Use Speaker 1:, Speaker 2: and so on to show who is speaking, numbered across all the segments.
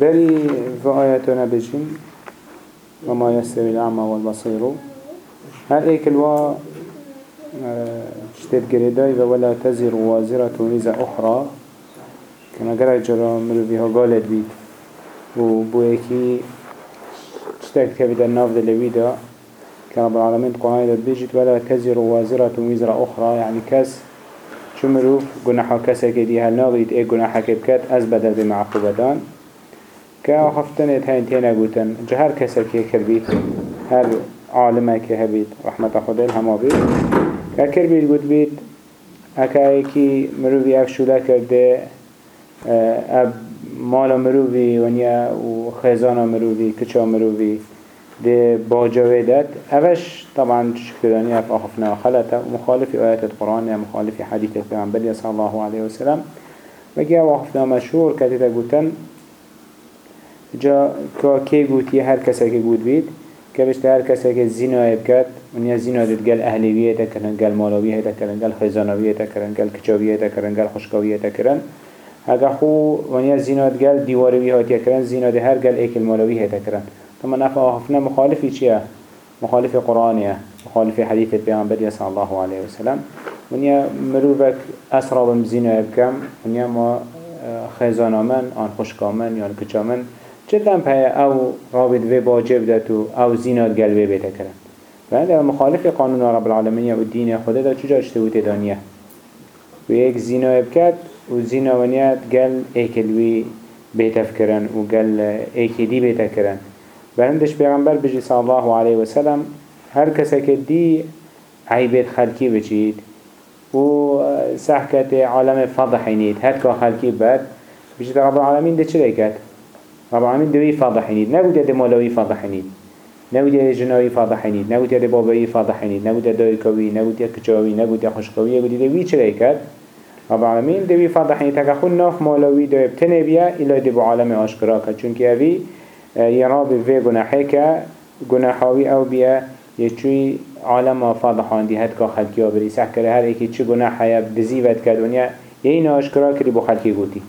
Speaker 1: بري في آياتنا بجين وما يستوي الأعمى والبصير. هل ايك الوا اشتد قريداي ولا تزر وازرة وزر أخرى. كما قرأ جرى مروفيها قالت بيت وبويكي اشتد كبدا النافذ اللي كان رب العالمين قرآن بيجت ولا تزر وازرة وزر أخرى. يعني كاس شو مروف قناحا كاسا كدي هل ناغيت إيه قناحا كبكات از بدل بمعقوبتان كا خفتنت هين تينا قوتن جهر كاسا كي كربيت هر عالمه که هبید رحمت خدا همه بید که کر بید گود بید اکا کی مروی اف شوله کرده اب مال مروی ونیا و خزان مروی کچا مروی ده باجوه داد اوش طبعا شكراني اف اخفنا خلطه ومخالف آيات القرآن مخالف حديث البيعنبالي صلى الله عليه وسلم وجاء وقفنا مشهور كتتا قوتن جا كي قوتي هر كسا كي قوت بيت كبشت هر کسی که زنا بکد ونیا زنا دید گل اهلیویه کرن گل مالویه کرن گل خزانویه کرن گل کچاویه کرن گل خشکاویه کرن. اگه خو ونیا زنا دید گل دیوارویه هاتیه کرن زنا دید هر گل ایکل مالویه کرن. ثم نفع آخفنا مخالفی چیه؟ مخالف قرآنیه مخالف حديث البيغمبر صلى الله عليه وسلم. ونيا مروفك أسرى بمزينة بكم ونيا ما خزانا من آن خشكامن يعني كچامن چطم پای او رابط و باجب داتو او زینات گلوه بیتا کرن و مخالف قانون رب العالمین و دین خدا دا چجا اشتوت دانیه؟ و یک زینا بکد و زینا ونیت گل ایکلوی بیتف کرن و گل ایکیدی بیتا کرن. و هندش پیغمبر بجی الله علیه و سلم هر کسی که دی عیبت خلکی بچید و سحکت عالم فضحی نید هر که خلکی بد بجید رب العالمین ده چه کرد؟ رب العالمين دوي فاضحينيد نقول يد مولوي فاضحينيد نقول يد جنوي فاضحينيد نقول يد بابوي فاضحينيد نقول يد دويكوي نقول يد كجاوي نقول يد خشكوي نقول يد وي چريكت رب العالمين دوي فاضحينيد تكا خون ناف مولوي دوي بتنه بيا إلا دي عالم آشكرا كد چونك اوي يراب في گناحي كا گناحاوي أو بيا يچوي عالم فاضحان دي هد كا خلقيا بري سحكره هر ايكي چه گناحايا بدزيوت كد ونيا يين آشكرا كري بو خلقي قوتي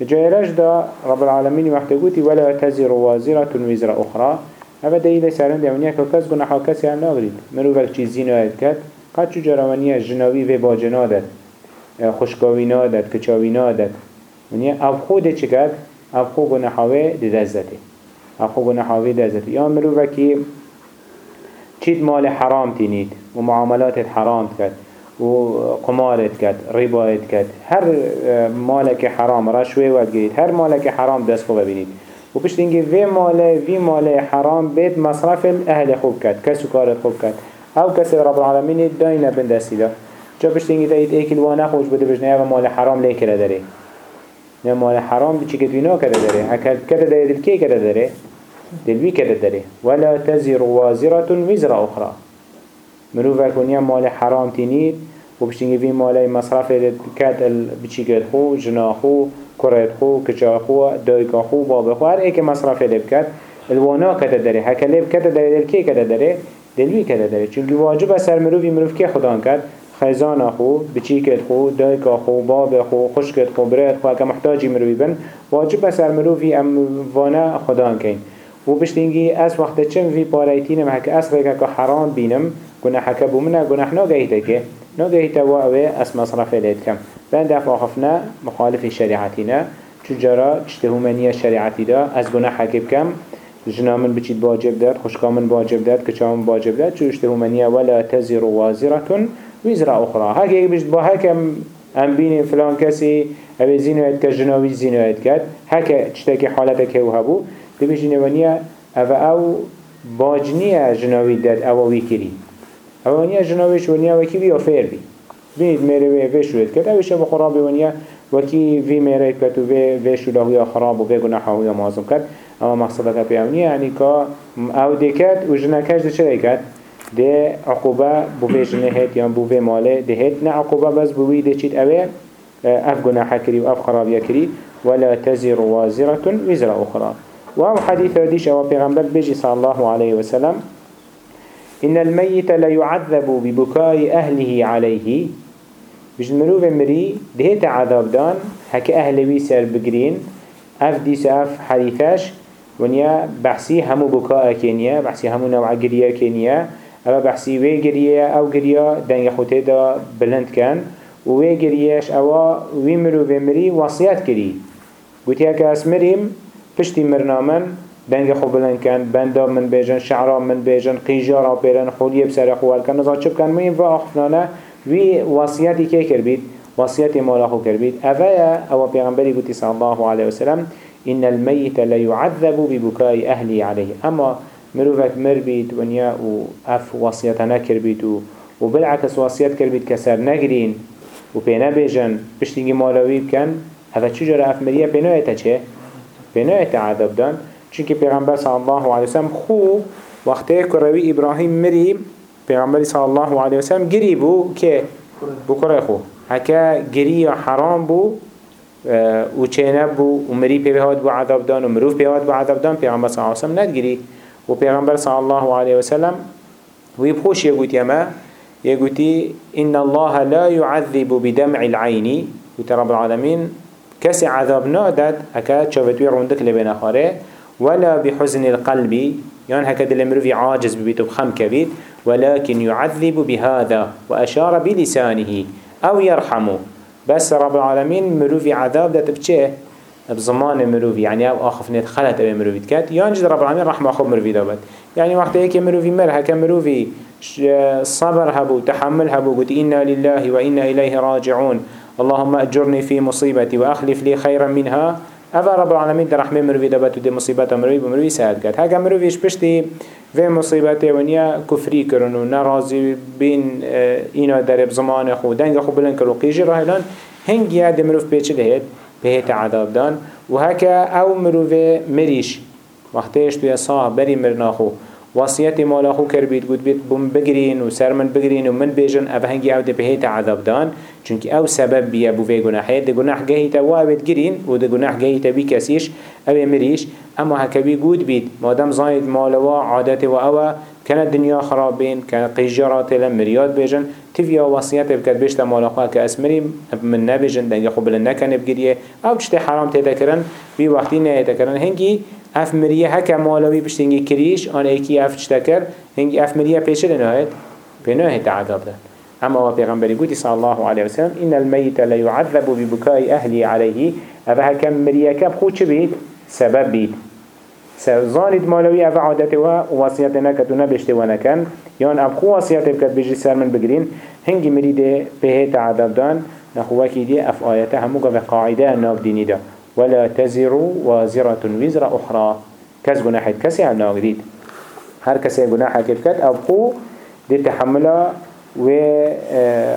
Speaker 1: جايرش دا رب العالمين وقت قوتي ولا تزر وازرة وزر أخرى. هذا دليل سرند يمنيا كوكس گناحا كسي هم ناغريد مروفك چيز زينو كد قد چو جرمانيا جنوي في باجنا داد. خشكاوي نادد كچاوي نادد ونيا أو خود چه كد أو خود گناحاوه دزته أو خود گناحاوه دزته يا مروفكي چيد مال حرام تينيد ومعاملات حرام كد وقمارت كد ربايت كد هر مالك حرام رشوه ودگرید هر مالك حرام دست خوب ببینید و پشت اینگه وی مال وی مال حرام بيت مصرف أهل خوب کد کسو کارت خوب کد أو کسی رب العالمین داینه بند دستی دا جا پشت اینگه داید ایکل وانه خوش بده بجنه أو مال حرام لی کرده داره نه مال حرام بچی کتوینا کرده داره هکر کده داره دل کی کرده داره دل بی کرده داره ولا تزر وازرة وزر أخرى مروفك ونيا مال حرام تنيد وبشتنجي في مال مصرف بچيكت خو جنا خو كرت خو كچا خو دايكا خو باب خو هر ايك مصرف لبكت الوانا كتا داري هكا لب كتا داري دل كي كتا داري دلوي كتا داري چونكي واجب سر مروفي مروف كي خدان كت خزان خو بچيكت خو دايكا خو باب خو خشكت خو بريت خو هكا محتاجي مروفي بن. واجب سر مروفي ام وأنا خدان و بشتنگی از وقت چم وی پارایتینم هک اصل که حرام بینم. گناه که بومنا گناه ناگهیته که. ناگهیته و اوه اس مصرف لید کم. بند افا خفنا مخالف شریعتینا چجارا چتهومنی شریعتی دا از گناه حکب کم. جنامن بچید باجب داد خوشکامن باجب داد کچامن باجب داد. چو اشتهومنی ولا تزر وازرة وزر أخرى هكي بجد با هكم ام بین فلان کسی اوه زینویت که جناوی زینویت کرد هکه چتاکی حالتك هو هبو دبیجی نوانیه اوه أو باجنیه جناوی داد اوه وی کری. اوانیا جنابش ونیا وکی بیا فیر بی. بید میره وی وی شوید کرد. اوش با خراب ونیا وکی وی میره کرد و وی وی شوده ویا خراب و وی گناه ویا معظم کرد. اما مقصدك پیامنی یعنی که أو دکت و جنکش ده چه کرد؟ ده عقوبه بو وی جنهت یا بو وی ماله دهت نه عقوبه بس بو وی ده چید اوه اف گناه کری و اف خراب کری. ولا تزر وازرة وزر أخرى. وهو حديث ديش أو پیغمبر بيجي صلى الله عليه وسلم إن الميت لا يعذب ببكاء أهله عليه. بجد مروف مري دهيت عذاب دان هك أهل وي سر بقرين أف ديس أف حديثاش ونيا بحثي همو بكاء كينيا بحثي همو نوع قرية كينيا. أما بحثي وي قرية أو قرية دنگ خوته دا بلند كان. ووي قريش أو وي مرو بمري وصيات كري. قلت يا كاس مريم پشتی مرنامن دنگ خوب بلند کن بندا من بیجن شعرا من بیجن قیجارا بیرن خولی بسر خوال کن. نزا چپ کن مهم و آخفنانه وی وصیتی که کر بید وصیتی مالا خو کر بید اوه أو پیغمبری گوتی صلی الله علیه وسلم إن الميت لا يعذب ببكاء أهلي عليه أما مروفك مر بيت ونيا وأف وصيتنا كر بيت وبالعكس وصيت كر بيت كسر نجرين وبينا بيجن بشتيجي مالوي بكن هذا شجرة أف مريا بينا يتجه بنا عذاب دان. چونك پیغمبر صلى الله عليه وسلم خو وقتی کروی ابراهیم مری پیغمبر صلى الله عليه وسلم گری بو که بو کره خو. هکا گری حرام بو و چینه بو و مری پیوهاد بو عذاب دان و مروف پیوهاد بو عذاب دان پیغمبر صلى الله عليه وسلم ندگری و پیغمبر صلى الله عليه وسلم ويبخوش يقول يما يقول إن الله لا يعذب بدمع العين وترى العالمين كسي عذاب نادت هكا شافتوي روندك لبين ولا بحزن القلب. يعني هكا دل في عاجز ببيتو بخم كبيت ولكن يعذب بهذا وأشار بلسانه أو يرحمه. بس رب العالمين مروفي عذاب دات بچه؟ بزمان مروفي يعني أو آخف نت خلت أبي مروفي تكات يانجد رب العالمين رحمة خب مروفي دابت. يعني وقت هيك مروفي مر هكا مروفي صبر هبو تحمل هبو قلت إنا لله وإنا إليه راجعون. اللهم أجرني في مصيبتي وأخلف لي خيرا منها. أفا رب العالمين در رحمه مروي دبتو دي مصيبت مروي بمروي سهد قد هكا مرويش بشتي في مصيبتي ونيا كفري كرنو نرازي بين اينا در بزمان خو دنگ خو بلن کرو قيجي راهلان هنگي هاد مروف بيچه دهيد بهيت عذاب دان وهكا أو مروي مريش وقتش تو صاحب بري مرنا خو وصيتي مالا خو كر بيت قد بيت بم بگرين و سر من بگرين و من بيجن أو هنگي أو ده بهيت عذاب دان چونك أو سبب بيا بو في گناحيت ده گناح جهيتا و اوت گرين و ده گناح جهيتا بي كسيش أو مريش اما قد بيت مادام زايد مالا و عادت و أو كان الدنيا خرابين كان قيجارات لمريات بيجن تفيا وصيات بكت بيشتا مالا خو هكا اسمري من نبيجن دنگا خو بلن نكن بگريه أو چته حرام تذكرن بي وقتي نه تذكرن هنگي اف مریه هک مالوی بشتینگی کریش آن ایکی اف چتکر هنگی اف مریه پیشه لنهایت بنهایت عذاب ده اما و پیغمبری گوتی صلی الله علیه وسلم این المیت لا يعذب ببكاء اهلی علیه. اف هک مریه کب خود چه بید؟ سبب بید. زانید مالوی اف عادت و وصیت نکت و نبشته و نکن. یان اف خو وصیت بکت بجی سر من بگرین. هنگی مریده بهیت عذاب دان نخواکی دی اف آیته همو قف قاعدة ناف دینی ده ولا تزر وازرة وزر أخرى. كس جناح كسي عن ناقديد هر جناح كيف كت أو قو دي تحمله و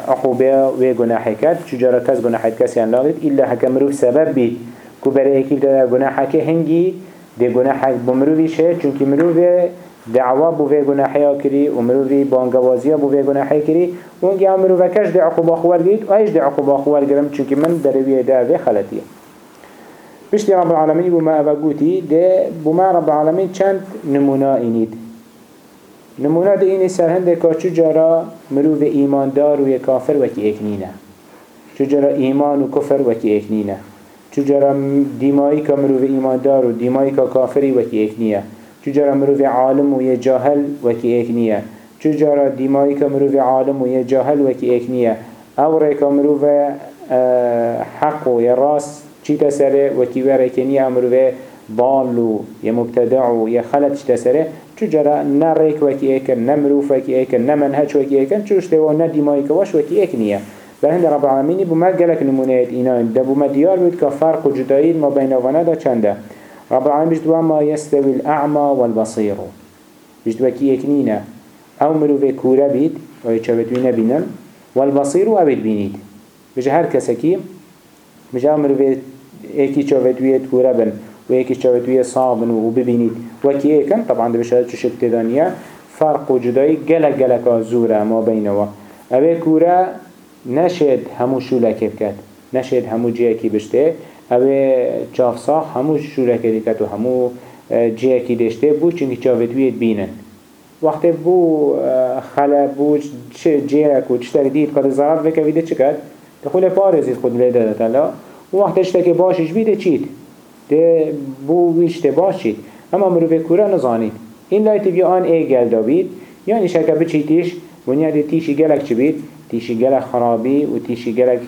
Speaker 1: أخو بيا و كت شجرة كس جناح كسي عن ناقديد إلا هكمرو سبب بي كبره كيف ده جناح كهنجي دي جناح بمروي شيء چونك مروي دعوا بو في گناحيا كري ومروي بانگوازيا بو في گناحيا كري ونجي عمرو وكش دي عقوبة خوار جيد وايش دي عقوبة خوار جرم چونك من درويه ده في خلطيه بشتي رب العالمين بما أبقوتي ده بما رب العالمين چند نمونا إنيد نمونه ده اینه سرهنده که چجارا جارا به ایماندار و یک کافر وکی اکنینه جرا ایمان و کفر وکی اکنینه چجارا دیمایی که ملو به ایماندار و دیمایی که کافری وکی اکنیه چجارا ملو به عالم و یه جاهل وکی اکنیه چجارا دیمایی که ملو عالم و یه جاهل وکی اکنیه او را که حق و یه راست چی تسره وکی ور اکنیه ملو به ضال و یه مبتدع و یه خلط چی تسره چو جرا؟ نه ریک وکی ایکن نه مروف وکی ایکن نه منهج وکی ایکن چو اشتوا نه دیمایی کواش وکی ایکنیه بهند رب العالمینی بو ما گلک نمونه اینا ده بو ما دیار بود که فرق و جدایید ما بین وأنا دا چنده. رب العالمین بجد ما يستوي الأعمى والبصير بجد وكي يكنينا أو مروفي كورا بيت ويتشابتوين بينن والبصير أبد بينيد بجد هر كسكي بجد مروفي ایکی چاوتوی تکوره بن. و ایکی چاوتوی صابن و ببینید. وکی ایکن طبعا ده بشه چو شکت فرق و جدایی گلک گلک زوره ما بینوا. اوه کوره نشد همو شولکه بکد نشد همو جیکی بشته. اوه چافساخ همو شولکه دیکت و همو جیکی دشته. بود چونکه چاوتویت بینن. وقتی بو خلا بو جیک و چتر دید قد ضرب وکویده چکد؟ دخول پارزید خود لیده داتا و وقتش تک باشش بیده چید؟ ده بو ویش باشید. اما مروف کورا نزانید. این لایت بیا آن ای گل دابید. یعنی شکا بچی تیش؟ ونیا ده تیشی گلک چی بید؟ تیشی گلک خرابی و تیشی گلک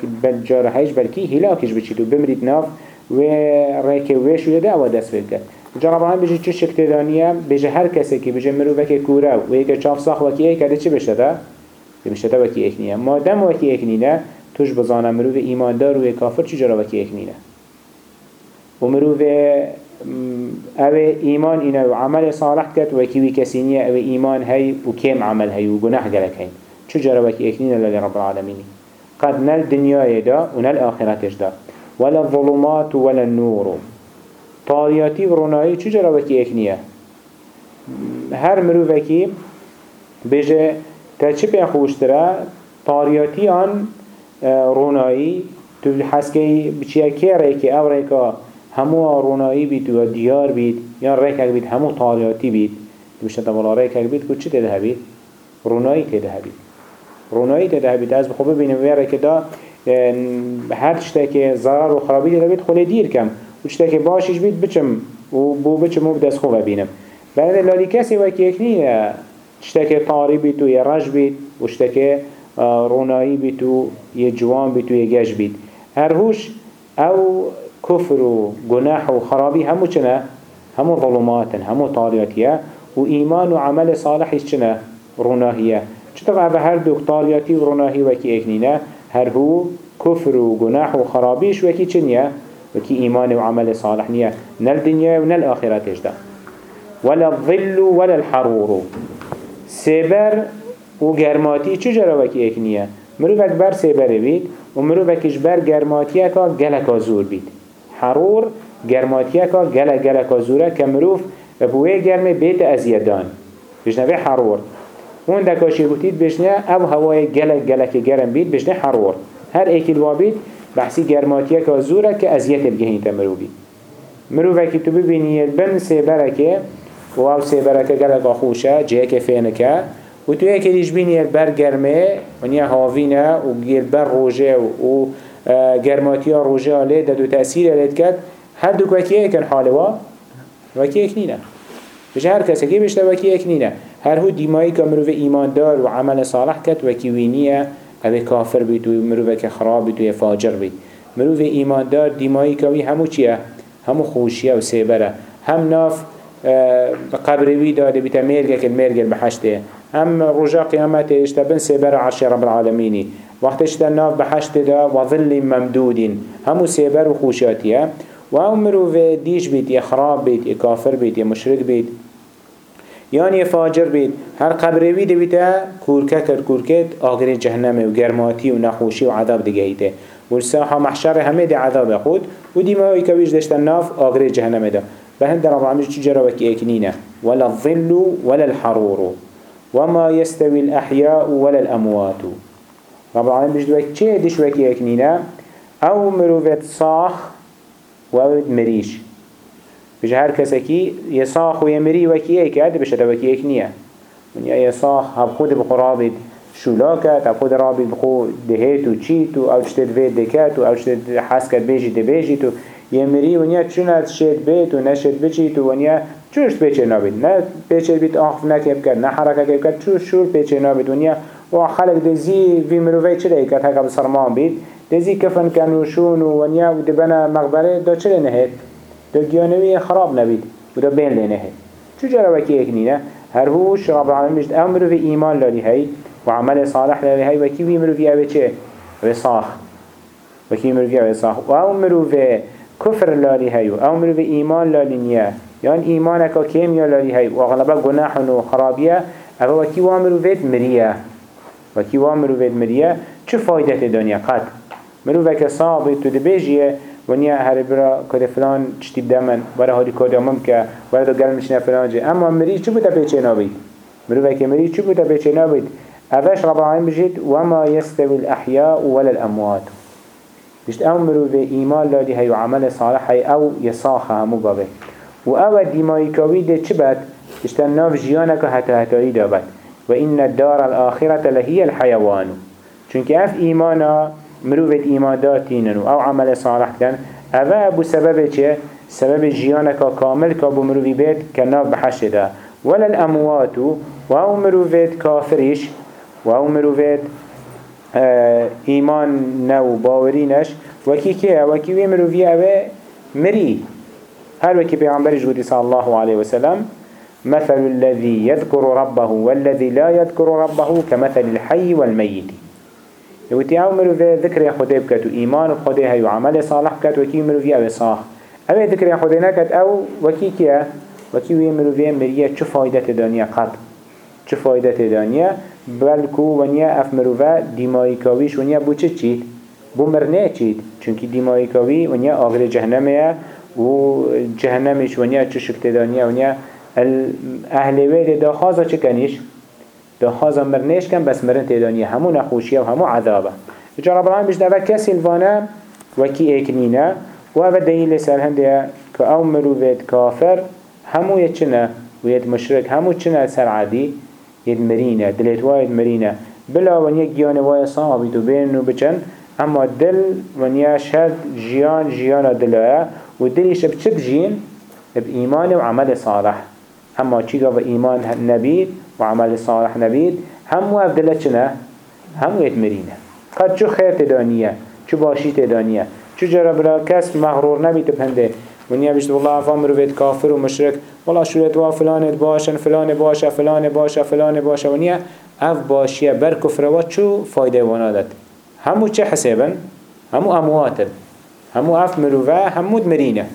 Speaker 1: هیچ بلکی هلاکش بچید و بمرید ناف و ریک ویش و ده او دست بید. جرب هم بيجي چه شکل دانیه؟ بيجي هر کسی که بيجي مرو وکی کوره و یک چاف ساخ وکی ای کرده چه بشته ده؟ وکی نیه. مادم وکی ایک نیه. توش بزانه مرو و ایماندار و کافر چی جرا وکی ایک نیه. و مرو و أو ایمان اینه و عمل صالح کد و کیوی کسی نیه أو ایمان هی و عمل هی و گناه گلک هی چو جرا وکی نیه للی رب العالمینی قد نل دنیای دا و نل آخرتش دا ولا الظلمات ولا النور طاریاتی و رونایی چو جرا وکی ایک نیه هر مروفکی بجه تا چه پی خوشتره طاریاتی آن رونایی تو حسکی بچیه که ریکی أو ریکا همو رونایی بید و دیار بید یا ریکک بید همو طاریاتی بید بشه تبالا ریکک بید که چه تده بید؟ رونایی تده بید رونایی تده بید از بخواه ببینیم ویره که دا هر چطه که ضرر و خرابی تده بید خلی دیر کم. و چطه که باشش بید بچم و بو بچم و بدست خواه بینم. بعد لالی کسی وکی اکنی چطه که طاری بید و یه رج بید و چطه که رونایی بید و یه جوان بید و یه گش بید هر هوش أو كفر و گناح و خرابي همو چنه همو ظلمات همو طارياتيه و ايمان و عمل صالحش چنه روناهيه چطور اوه هر دو طارياتي و روناهي وكي اكنينه هر هو كفر و گناح و خرابيش وكي چنيه وكي ايمان و عمل صالح نيه نل دنيا و نل آخرتش ده ولا الظل ولا الحرور. سبر و گرماتی چجرا وكي اكنيه مروفك بر سبر بید و مروفكش بر گرماتیه که گلک زور بید. حرور گرماتیه که گله گله که زوره که مروف بوه گرمه بیت ازیدان بشنوه حرور. اون دکاشی گوتید بشنه أو هوای گله گله که گرم بید بشنه حرور. هر ایکی الوابید بحثی گرماتیه که زوره که ازیت بگهین تا مروفی مروفه که تو ببینی بن سیبره که و أو سیبره که گله خوشه جه که فینه که و تو یکی دیش بینی بر گرمه ونیا هاوینه و گیل بر روژه و گرماتیا روژه ده دو تأثیر لید کد هر دو وکی ایکن حاله وا وکی ایک نینه بشه هر کسی که بشته وکی ایک نینه هر هو دیمایی که مروف ایمان دار و عمل صالح کد وکی وینیه اوه کافر بید و مروف که خراب بید و فاجر بید مروف ایمان دار دیمایی که همو چیه؟ همو خوشیه و سیبره هم ناف قبروی داده بیتا مرگه که مرگه بحشته هم رجا قیامت اشتبن سیبر عرش رب العالمینی وقت اشتناف بحشت دا وظل ممدود همو سیبر و خوشاتیه و هم مروف دیش بید یا خراب بید یا کافر بید یا مشرک بید یعنی یا فاجر بید هر قبروی ده بیتا کورکه کر کورکت آگر جهنم عذاب دیگه ایته و الساحة محشر همه ده عذاب خود. و دیمایی که ویش دشتن ناف آگر جهنم ده فهند رب العالمين چجرا وكي اكنينه ولا الظل ولا الحرور. وما يستوي الأحياء ولا الأموات. رب العالمين بجدوك چه دش وكي اكنينه أو مروفت صاخ و مريش بجه هر كسكي يصاخ ويمري وكي اكاد بشتا وكي اكنيه من يصاخ هب خود بخرابت شولاكت هب خود رابط بخو دهيتو چيتو أو چتت فيد دكاتو أو چتت حسكت بيجي دبيجيتو يمري ونيا چونت شد بيت و نشد بچيت ونيا چوش پیچه نابید نه پیچه بید آخف نکب کرد نه حرکت کب کرد چوش شور پیچه نابید ونیا و خلق دزی وی مروفه چره کرد هکا بسرمان بید؟ دزی کفن کنوشون و ونیا و دبنا مغبره دا چره نهید؟ دا گیانوی خراب نبید و دا بین لنهید چو جرا وکی اکنینه هر هوش رب العالمین بجد أو مروفه ایمان لالی هی و عمل صالح لالی هی. وکی وی مروفه اوه چه؟ اوه صاح وکی مروفه اوه صاح و أو مروفه كفر لالي هيو أو مروف ايمان لالي نيا يعني ايمانك كيميا لالي هيو وغلبا گناح و خرابية أو وكي وامروفيت مريا وكي وامروفيت مريا چه فايدة دنيا قد مروفك صابت تدبيجيه ونیا هر برا کد فلان چتی دمن. برا هاری کد امم که برا دو گرم نشنه فلان جه. اما مری چه بوده پیچه نابید؟ مروفه که مری چه بوده پیچه نابید؟ اوش رب العالمین بجید وما يستوي الأحياء ولا الأموات. بشت أو مروف ایمان لادی هی و عمل صالح هی أو یساخه همو بابه. و أو دیمایی ده چه بد؟ بشت ناف جیانک حتی حتایی دابد. وإن الدار الآخرة لهي الحيوان چونك اف ایمانا مروفت ایمان داتینن و أو عمل صالح کن أو ابو سبب چه؟ سبب جيانك كامل كابو مروفي بيت كناف بحش ده. ولا الأموات وهو مروفيت كافريش وهو مروفيت آه إيمان نو باورينش وكي كيه وكي وي مروفي أبي مري هل وكي بيغنبر جودي صلى الله عليه وسلم مثل الذي يذكر ربه والذي لا يذكر ربه كمثل الحي والميت. يوتي أو مروفي ذكر خده بكت و إيمان بخده هي وعمل صالح بكت وكي مروفي أبي صاح. أبي ذكر خده نكت أو وكي كيه وكي وي مروفي مريه چه فايدة دانية قط چه فايدة دانية بلکو ونیا أف مروفا دیمایی کاویش ونیا بو چه چید؟ بو مرنه چید چونکی دیمایی کاوی ونیا آگر جهنمه و جهنمش ونیا چه شکتدانیه ونیا أهل وید دا خازا چه کنیش؟ دا خازا مرنهش کن بس مرن تدانیه همو نخوشیه و همو عذابه. جا رب العالمین بشت اوه کسی الوانه وکی اکنینه و اوه دلیل سر هنده که أو مروفید کافر همو یه چنه. و یه مشرک همو چنه سر عادی. يد مرينة دلت وايد مرينة بلا ونيا جيان وايد صعب يدو بين وبچن اما دل ونيا شد جيان جيان دلها ودلش بچد جين بإيمان وعمل صالح. همو چیگا و ایمان نبید و عمل صالح نبید و اذله چنه؟ همو اتمرینه قد چو خیر تدانیه چو باشی تدانیه چو جرا برا کس مغرور نبید پنده ونیا بیشت والله رو بید کافر و مشرک والله شورت و فلانت باشن فلان باشه فلان باشه فلان باشه نیا اف باشیه بر کفروات چو فایده وانادت همو چه حسابن؟ همو امواتن همو اف مروه همو دمرینه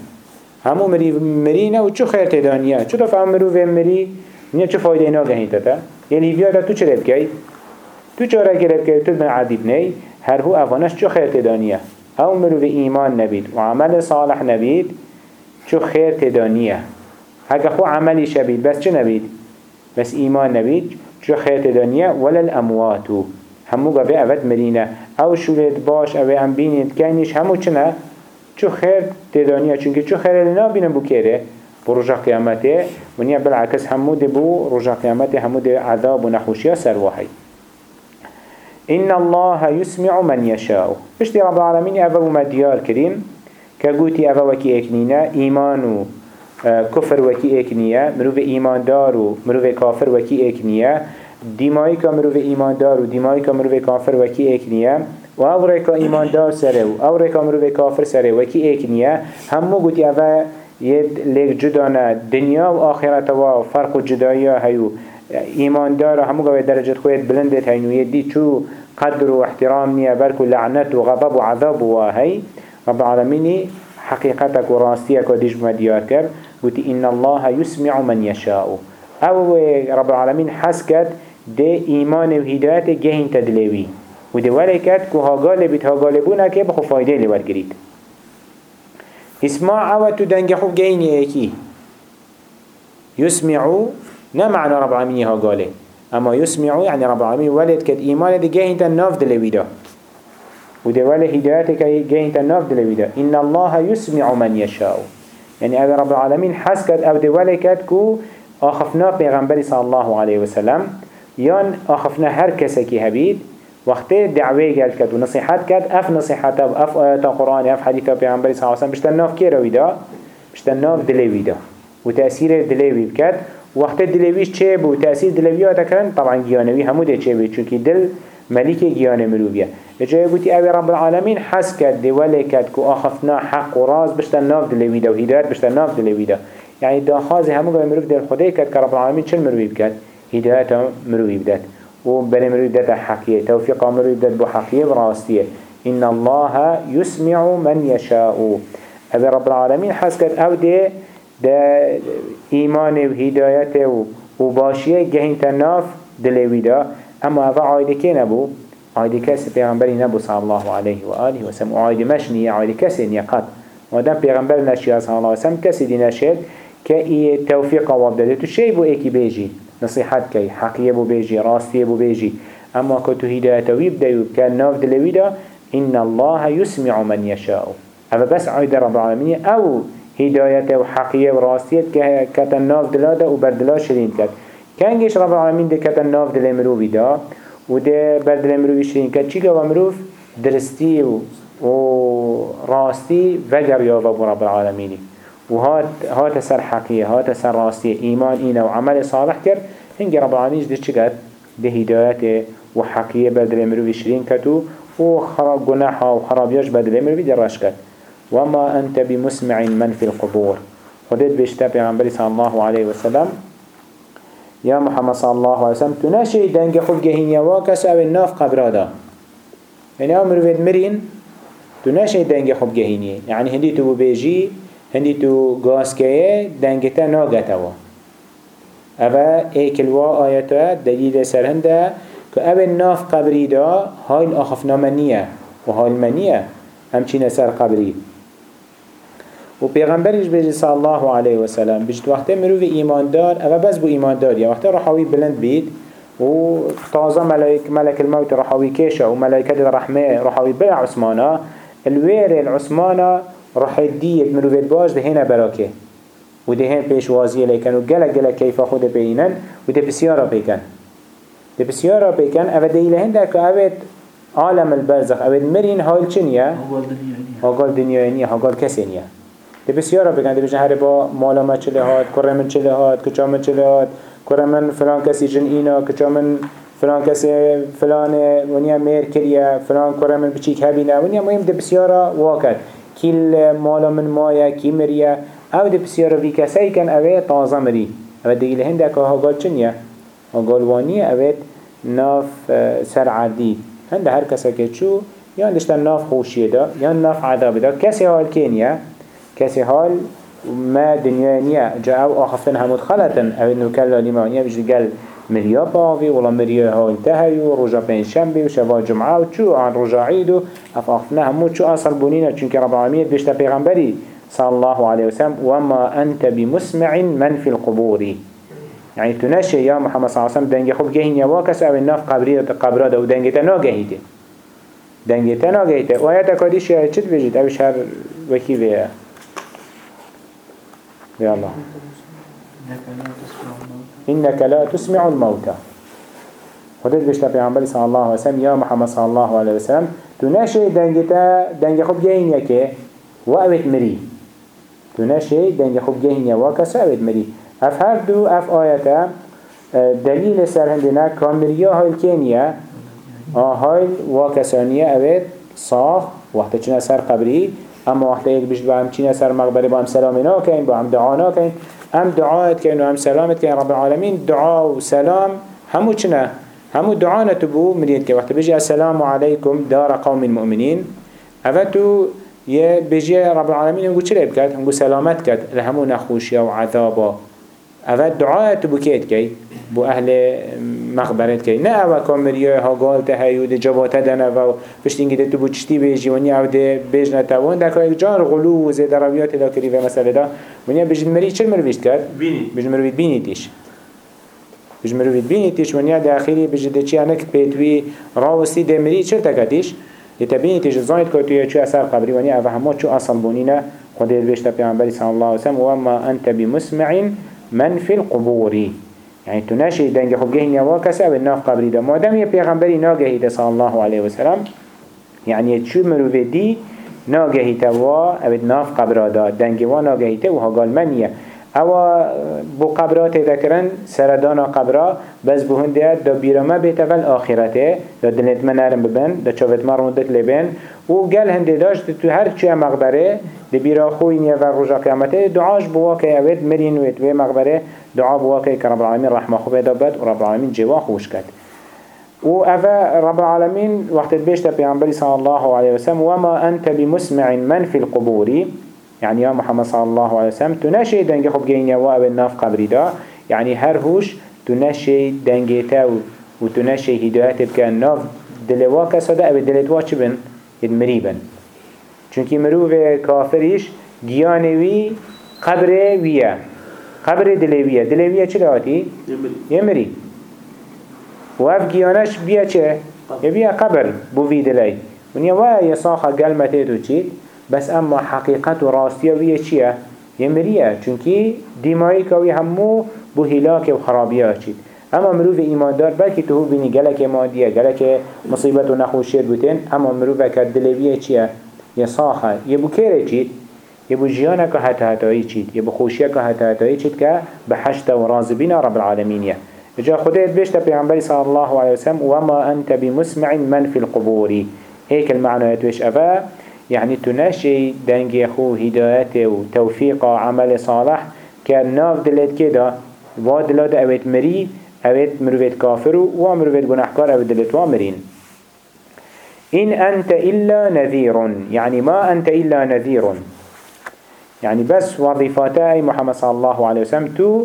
Speaker 1: همو مری مری نه و چه خیر تدانیه چه فهم مرو و مری نه چه فایده اینا گهین تا یعنی بیا تو چه رب کی تو چاره گرب کی تو من عادی نی؟ هر هو اوانش چه خیر تدانیه همو مرو ایمان نبید و عمل صالح نبید چه خیر تدانیه هک خو عملی شبید بس چه نبید؟ بس ایمان نبید چه خیر تدانیه ولا الاموات همو گفه اود مرینه او شولید باش او ام بینید کنیش همو چه چو خیر تدانیه چونکه چو خیر لنا بینم بو کره بو رجا قیامته. ونیا بالعکس همو ده بو رجا قیامته همو ده عذاب و نخوشی سرواحی إن الله يسمع من يشاء بشتي رب العالمين أفا مديار كريم كقوتي أفا وكي إكنينا إيمانو كفر وكي ايكنية مروف ايمان دارو مروف كافر وكي ديماي كا مروف ايمان دارو كا مروف كافر وكي ايكنية و أو ريكا ايمان دار سره أو ريكا مروف كافر سره وكي ايكنية همو قوتي افا يد ليك جدانا دنيا و آخرت و فرق جدايا هيو ايمان دار همو قوي درجة خويت بلندت هينو يدي چو قدر و احترام نيا بركو لعنت و غضب و عذاب و هي رب العالمين حقيقتك و راستيك و ديش مديار كر قلت إن الله يسمع من يشاء. أو رب العالمين حسكت ده إيمان و هداية جهين تدلوي وده ولكت كو هاقال بيت هاقال بونا كي بخو فايده اللي ورقريد اسمع أو تدنگ خوب جهين يكي يسمع نا معنى رب العالمين هاقاله أما يسمع يعني رب العالمين ولد كت إيمان ده جهين تناف دلوي ده وده ولا هداية جهين تناف دلوي ده إن الله يسمع من يشاء يعني أبي رب العالمين حسكت أو دولي كت كو آخفنا پیغمبری صلى الله عليه وسلم يان آخفنا هر کسی که هبید وقتی دعوه گل کد و نصیحت کد اف نصیحت و اف آیات قرآن اف حدیث پیغمبری صلى الله عليه وسلم بشتن ناف کی روی دا بشتن ناف دلوی دا و تأثیر دلوی بکد وقتی دلویش چه بو تأثیر دلوی ها تکرن طبعا گیانوی همو ده چه بید چونکی دل ملك جيان مروبيا جاي قلتي أبي رب العالمين حس كد دولي كد كو آخفنا حق وراز بشتن ناف دلويدا وهدايات بشتن ناف دلويدا يعني دا خازي همو قوي مروف دل خدي كد كرب العالمين چل مروبي بكد هدايات مروبي بدات وبني مروبي بدات حقية توفيق مروبي بدات بحقية براستية إن الله يسمع من يشاء. أبي رب العالمين حس كد أو دي دا إيمان وهدايته وباشيه جهين تناف دلويدا اما اوه عايده که نبو عايده کسی پیغمبری نبو صلی الله علیه و آله و سلم. عايده مش نیه عايده کسی نیه قد مادم پیغمبر نشید صلی الله علیه و سلم کسی دی نشید که ای توفیق واب داده تو شی بو ایکی بیجی. نصیحت کی حقیه بو بیجی راستیه بو بیجی اما که تو هدایتوی بدهیو که ناف دلوی دا إن الله يسمع من يشاء. هذا بس عيد رب العالمين أو هدايته وحقية وراستية كتناف دلاده وبردلا شرين كت کنگش رب العالمین ده کتن ناف دل مروی دا و ده بر دل مروی شرین کد چی گوه مروف؟ درستی و, و راستی وگر یا رب العالمینی. وهات هات سر حقية هات سر راستية إيمان إينا وعمل صالح كر هنجي رب العالمين جدش چقد ده هدايته وحقية بدل مروي شرين كتو وخراب جناحه وخرابياش بدل مروي دراش كت وما أنت بمسمع من في القبور. خدت بيشتا پیغمبر صلى الله عليه وسلم. يا محمد صلى الله عليه وسلم تناشي دنگ خود جهين واكس أو الناف قبرادا يعني أمر بيد مرين تناشي دنگ خود جهيني يعني هندي تو بيجي هندي تو غاز كيه دنگتا ناغتوا اوه ايكلوا آياتا دليل سرهنده که أو الناف قبري دا هاي الاخفنا منية وهاي المنية همچين سر قبري و پیغمبرش بجی صلی الله علیه و سلم بجد وقتی مروف ایمان دار اما بس بو ایمان دار یا وقتی رحاوی بلند بید و تازه ملائک ملك الموت رحاوی کشه و ملائکت الرحمه رحاوی بلا عثمانا الویر العثمانا رح ديت مروف باش ده هنا براكه و پیش وازیه لیکن و گلک گلک کیفا خود بینن و ده بسیارا بیکن ده بسیارا بیکن أو ده ایلهن ده که اوید عالم البرزخ. اوید مرین حال چنیه؟ هاگال دنیای نیه. هاگال کسی نیه. ده بسیارا بگن ده بجن هر با مالا ما چله هات کره من چله هات کچا من چله هات کره من فلان کسی جن اینا کچا من فلان کسی فلان ونیا میر کریه فلان کره من بچیک هبینه. ونیا مهم ده بسیارا واکد کل مالا من مایه کی مریه؟ أو ده بسیارا وی کسی کن اوه تازه مری. اوه ده ایله هنده که هاگال چنیه؟ هاگال وانیه اوه ناف سر عادی هنده هر کسی که چو یا دشتن ناف خوشیه دا یا ناف عذاب دا. کسی حال کنیه كسي حال ما دنيا نيا جاء أو آخفتن همود خلطن أو إنه كلا لمانيا بيجي قال مريا باوي ولا مريا هاي تهيو رجا بين شنبي وشبا جمعة وشو عن رجا عيدو آخفتنا همود شو أصل بنينا چونك رب العالمين بيشتا پیغمبري صلى الله عليه وسلم وما أنت بمسمع من في القبور. يعني تنشي يا محمد صلى الله عليه وسلم دنگي خوب جهين يواكس أو الناف قبري قبرا دو دنگي تنا جهيته دنگي تنا جهيته وآياتا كاديش يا چت بجيت أو شهر وكي بيه يا الله. إنك لا تسمع الموتى. خدت بشتا پیغمبر صلى الله عليه وسلم يا محمد صلى الله عليه وسلم تناشي دنگتا دنگ خوب جهين يكي وأوت مري تناشي دنگ خوب جهين يواكس وأوت مري اف هر دو اف آياتا دليل سر هندنا كامريا هاي الكينيا هاي واكسانية أوت صاف وقت چنا سر قبري اما وقتی یک بیشت با هم چین سر مقبره با هم سلامی ناکن با هم هم دعایت کن هم سلامت کن رب العالمین دعا و سلام همو چنه همو دعا نتبو مرید که وقتی بجی السلام علیکم دار قوم المؤمنین. اوه تو یه بجی رب العالمین هنگو چرا بکرد؟ هنگو سلامت کرد لهمو نخوشی و عذابا اوه دعا تبو کید کی؟ بو أهل مخبرت کی نه أو کامریه ها گالته هیو ده جباته دنه و پشتینگی ده تو بو چشتی بیجی ونی أو ده بیج نتوان ده که جان غلو و زید رویات دا کری و مسئله دا ونی بجد مری چل مرویشت کرد؟
Speaker 2: بینی
Speaker 1: بجد مروید بینی تیش بجد مروید بینی تیش ونی ده اخیری بجد ده چی انک پیتوی راوستی ده مری چل تکتیش يتبيني تيجي زايد كتوية شو أثر قبري وني أفهمات شو أصل بونينا خدير بيشتا بيعنبري صلى الله عليه وسلم وما أنت بمسمع من في القبور. يعني تناشي دنگ خوب جهين يوا كسا أو الناف قبري دا مادام يا پیغمبري ناگهي دا صلى الله عليه وسلم يعني يتشو مروفي دي ناگهي توا أو الناف قبرا دا دنگ وا ناگهي تا وها قال منيه أو بو قبرات ذكرن سردانا قبرا بس بو هنده دا بيرما بيتا فال آخرته دا دلت منارم ببن دا چاوت مرمودت لبن و قال هنده داشت تو هر چه مقبره دا بيرا خوين يا فال رجا قيامته دعاش بواكي اوید مرين ويت وي مقبره دعا بواكي كرب العالمين رحمه خوبه دابد و رب العالمين جوا خوش كد و أفا رب العالمين وقت بيشتا بيعنبري صلى الله عليه وسلم وما أنت بمسمع من في القبور يعني يا محمد صلى الله عليه وسلم تنشي دنگ خوب جين يوا أو الناف قبري دا. يعني هر هوش تنشي دنگيتا و تنشي هدايات بكان ناف دلوا كسادا أو دلت واچ بن؟ يدمري بن. چونكي مروف كافريش گيانوي قبر ويا قبر دلوية دلوية چه لهاتي؟ يمري وف گيانش بيا چه؟ يبيا قبر. بو في دلي ونيا ويا يصاخا قلمته تو چيت بس اما حقیقت و چیه؟ یه مریه چونکی دیمایی که وی همو بو هلاک و خرابیه چید اما مروف ایماندار بلکه تو بینی گلک مادیه گلک مصیبت و نخوشیت بودن اما مروف که دلویه چیه؟ یه ساخه یه بو کره چید؟ يبو جيانك هتا هتاي چيت يبو خوشيك هتا هتاي چيت كا بحشت ورازبين رب العالمين يا جا خديت بيشت پیغمبر صلى الله عليه وسلم وما أنت بمسمع من في القبور هيك المعنى يتوش أفا يعني تنشي دنگي خو هدايته وتوفيق عمل صالح كان ناف دلت كده وادلات اويت مري اويت مروفيت كافر ومروفيت گناحكار اويت دلت وامرين إن أنت إلا نذير يعني ما أنت إلا نذير يعني بس وظيفاتي محمد صلى الله عليه وسلم تو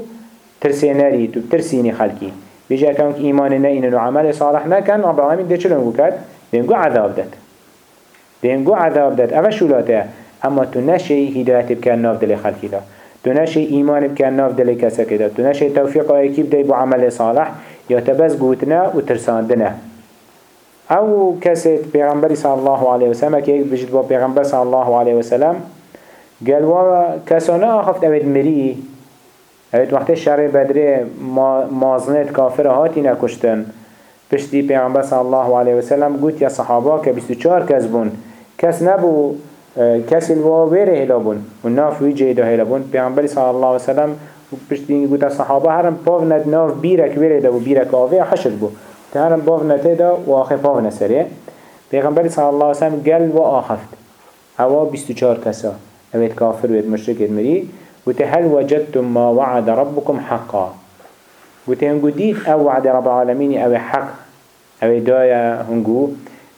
Speaker 1: ترسيناري تو ترسيني خلقي بيجا كانك إيماننا إنه عمل صالح نكن رب العالمين ده چلون بكت بينقو عذاب دات بينقو عذاب دات أفا شولاته أما تو نشي هداية بكان ناف دل خلقي ده تو نشي إيمان بكان ناف دل كسك ده تو نشي توفيق أيكيب ده بو عمل صالح. يا تبس قوتنا وترساندنا أو كسيت پیغمبر صلى الله عليه وسلم كي بجد با پیغمبر صلى الله عليه وسلم قال وا كسانا آخفت اوید مری. اوید وقت شر بدره مازنت کافر هاتی نکشتن. پشتی پیغمبر صلی الله علیه وسلم گوت یا صحابه که 24 کس بون. کس نبو کسی الوا ویره هلا بون. و ناف وی جیدا هلا بون. پیغمبر صلی الله علیه وسلم پشتی گوت صحابه هرم پاو ند ناف بیرک ویره دا و بیرک آوه حشر بو. تهرم پاو نته دا و آخه پاو نسره. پیغمبر صلی الله علیه وسلم گل و آخفت. اوا 24 کسا. اوید کافر وید مشرک مری. وتي هل وجدتم ما وعد ربكم حقا. وتي هنگو ديد أو وعد رب العالمين أو حق. أو دايا هنگو.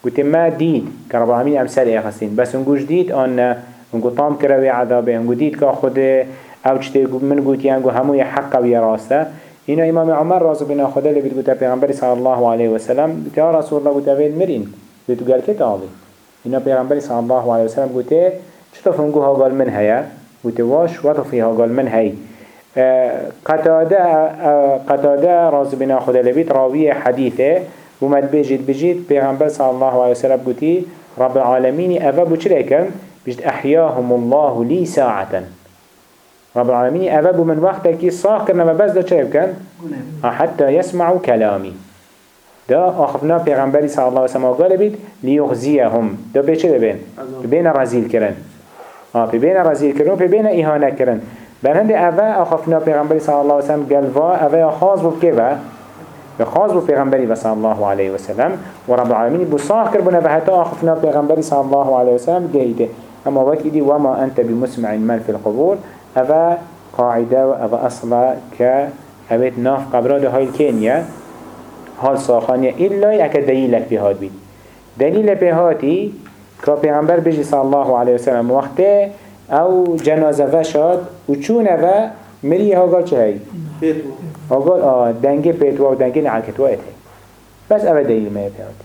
Speaker 1: وتي ما ديد كرب العالمين أمثال اخستين بس هنگوش ديد آن هنگو طام كروي عذابه. هنگو ديد كا خود أو چته من گوتي هنگو همو حق و راسته. هنا امام عمر رازو بنا خدا اللي بتقول پیغمبر صلى الله عليه وسلم يا رسول الله قلت وين مرين بتقول قال كتابي هنا پیغمبر صلى الله عليه وسلم قلت چطور هنگو ها قال من هيا وتواش وطفيها قال من هاي قتادة قتادة راز بنا خدا لبيت راوية حديثة ومد بيجيت بيجيت بيغنبال صلى الله عليه وسلم قلتي رب العالمين أفا بچريكم بجد أحياهم الله لي ساعة رب العالمين أفا من وقتك صاح كرنا بس دا چريب كان حتى يسمعوا كلامي دا آخفنا پیغمبری صلی الله علیه وسلم قال بید لیغزیهم. دا بچه دا بین بین رزیل کرن. ها في بين رزيل كرن في بين إهانة كرن بل أفا أخفنا پیغمبر صلى الله عليه وسلم قلوا أفا خاص بو كيفا خاص بو پیغمبر صلى الله عليه وسلم ورب العالمين بصاح كربنا بهتا أخفنا پیغمبر صلى الله عليه وسلم قيده أما وكيدي وما أنت بمسمع من في القبور أفا قاعدة وأفا أصلا ك أبيت ناف قبرات هاي الكينيا هال صاخانية إلا يأكد دليلك بهاد بيت دليل بهاتي که پیغمبر بجی صلی الله علیه وسلم وقتی أو جنازه وشاد و چون أو مری هاگال چه هی؟ هاگال آه دنگه پیتوا و دنگه نعکتوا ایت بس أو دیل ما پیاد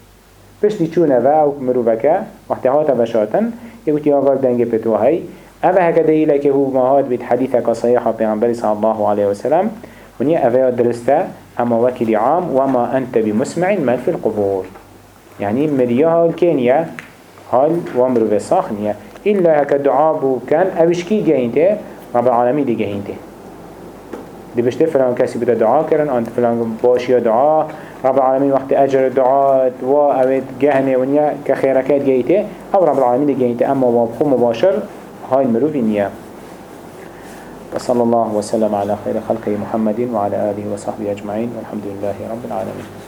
Speaker 1: پشتی چون أو أو مروفکه وقتی هاتا وشاتن یکوتی هاگال دنگه پیتوا هی. أو هکا دیله که هو مهاد بید حدیثه که صحیحه پیغمبر صلی الله علیه وسلم ونیا أو درسته اما وكل عام وما أنت بمسمع من في القبور. يعني مريها هل وامر به ساخنية إلا هكا دعاء بو كان أوش كي جاينته رب العالمين دي جاينته دي بشته فلان كسي بدا دعاء كرن أنت فلان باشي دعاء. رب العالمين وقت أجر الدعاء و أويد جهنة ونيا كخيركات جايتة أو رب العالمين جاينته أما وابخو مباشر هاي المروفي نيا وصلى الله وسلم على خير خلقه محمد وعلى آله وصحبه أجمعين. والحمد لله رب العالمين.